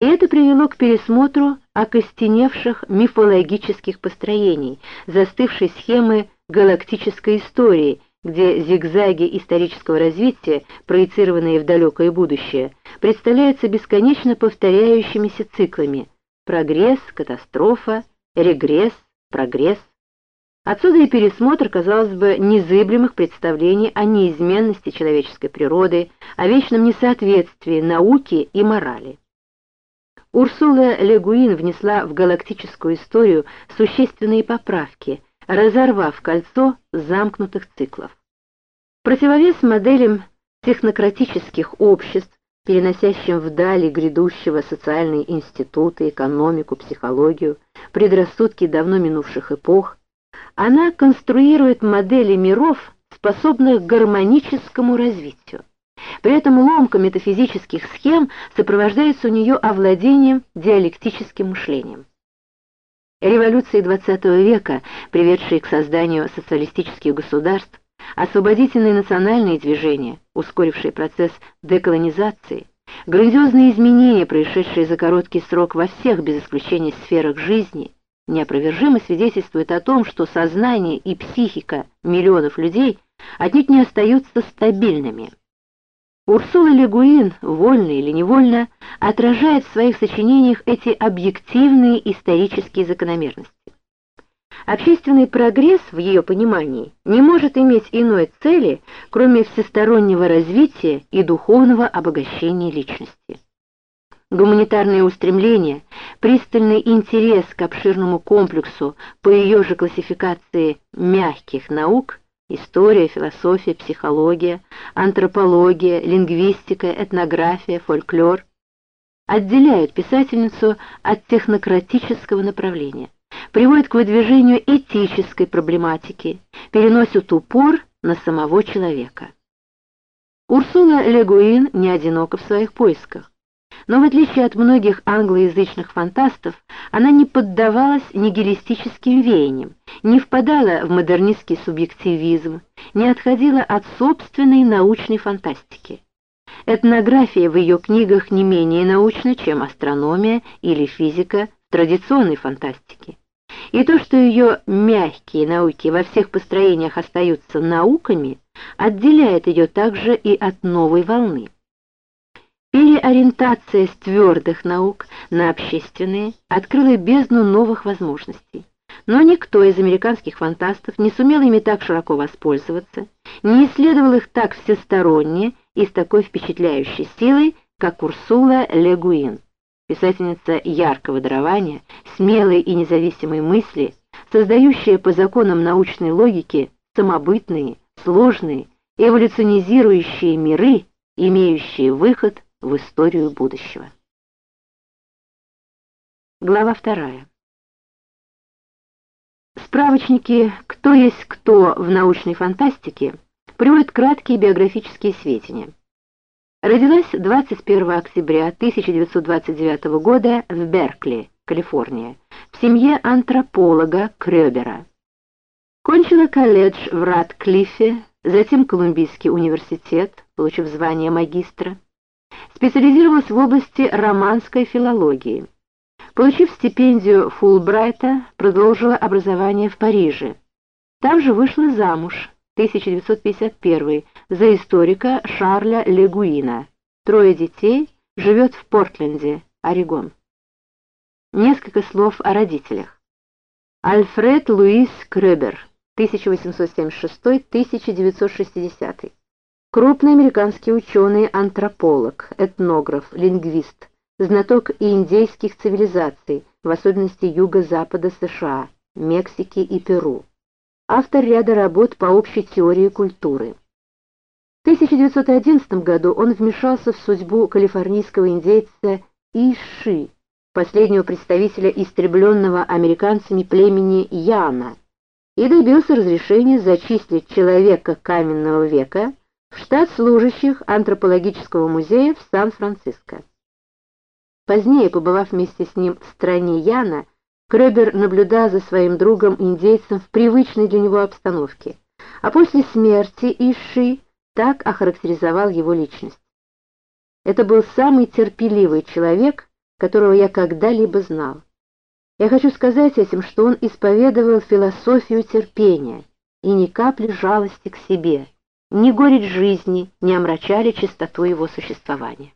И это привело к пересмотру окостеневших мифологических построений, застывшей схемы галактической истории, где зигзаги исторического развития, проецированные в далекое будущее, представляются бесконечно повторяющимися циклами «прогресс», «катастрофа», «регресс», «прогресс». Отсюда и пересмотр, казалось бы, незыблемых представлений о неизменности человеческой природы, о вечном несоответствии науки и морали. Урсула Легуин внесла в галактическую историю существенные поправки, разорвав кольцо замкнутых циклов. Противовес моделям технократических обществ, переносящим вдали грядущего социальные институты, экономику, психологию, предрассудки давно минувших эпох, она конструирует модели миров, способных к гармоническому развитию. При этом ломка метафизических схем сопровождается у нее овладением диалектическим мышлением. Революции XX века, приведшие к созданию социалистических государств, освободительные национальные движения, ускорившие процесс деколонизации, грандиозные изменения, происшедшие за короткий срок во всех, без исключения, сферах жизни, неопровержимо свидетельствуют о том, что сознание и психика миллионов людей отнюдь не остаются стабильными. Урсула Легуин, вольно или невольно, отражает в своих сочинениях эти объективные исторические закономерности. Общественный прогресс, в ее понимании, не может иметь иной цели, кроме всестороннего развития и духовного обогащения личности. Гуманитарные устремления, пристальный интерес к обширному комплексу по ее же классификации мягких наук – История, философия, психология, антропология, лингвистика, этнография, фольклор отделяют писательницу от технократического направления, приводят к выдвижению этической проблематики, переносят упор на самого человека. Урсула Легуин не одинока в своих поисках. Но в отличие от многих англоязычных фантастов, она не поддавалась нигилистическим веяниям, не впадала в модернистский субъективизм, не отходила от собственной научной фантастики. Этнография в ее книгах не менее научна, чем астрономия или физика традиционной фантастике. И то, что ее мягкие науки во всех построениях остаются науками, отделяет ее также и от новой волны. Переориентация с твердых наук на общественные открыла бездну новых возможностей. Но никто из американских фантастов не сумел ими так широко воспользоваться, не исследовал их так всесторонне и с такой впечатляющей силой, как Урсула Легуин, писательница яркого дарования, смелой и независимой мысли, создающая по законам научной логики самобытные, сложные, эволюционизирующие миры, имеющие выход в историю будущего. Глава вторая. Справочники «Кто есть кто» в научной фантастике приводят краткие биографические сведения. Родилась 21 октября 1929 года в Беркли, Калифорния, в семье антрополога Крёбера. Кончила колледж в Ратклиффе, затем Колумбийский университет, получив звание магистра специализировалась в области романской филологии. Получив стипендию Фулбрайта, продолжила образование в Париже. Там же вышла замуж, 1951, за историка Шарля Легуина. Трое детей, живет в Портленде, Орегон. Несколько слов о родителях. Альфред Луис Кребер, 1876-1960. Крупный американский ученый-антрополог, этнограф, лингвист, знаток индейских цивилизаций, в особенности юго-запада США, Мексики и Перу. Автор ряда работ по общей теории культуры. В 1911 году он вмешался в судьбу калифорнийского индейца Иши, последнего представителя истребленного американцами племени Яна, и добился разрешения зачислить человека каменного века в штат служащих антропологического музея в Сан-Франциско. Позднее, побывав вместе с ним в стране Яна, Кребер наблюдал за своим другом-индейцем в привычной для него обстановке, а после смерти Иши так охарактеризовал его личность. Это был самый терпеливый человек, которого я когда-либо знал. Я хочу сказать этим, что он исповедовал философию терпения и ни капли жалости к себе, ни горечь жизни не омрачали чистоту его существования.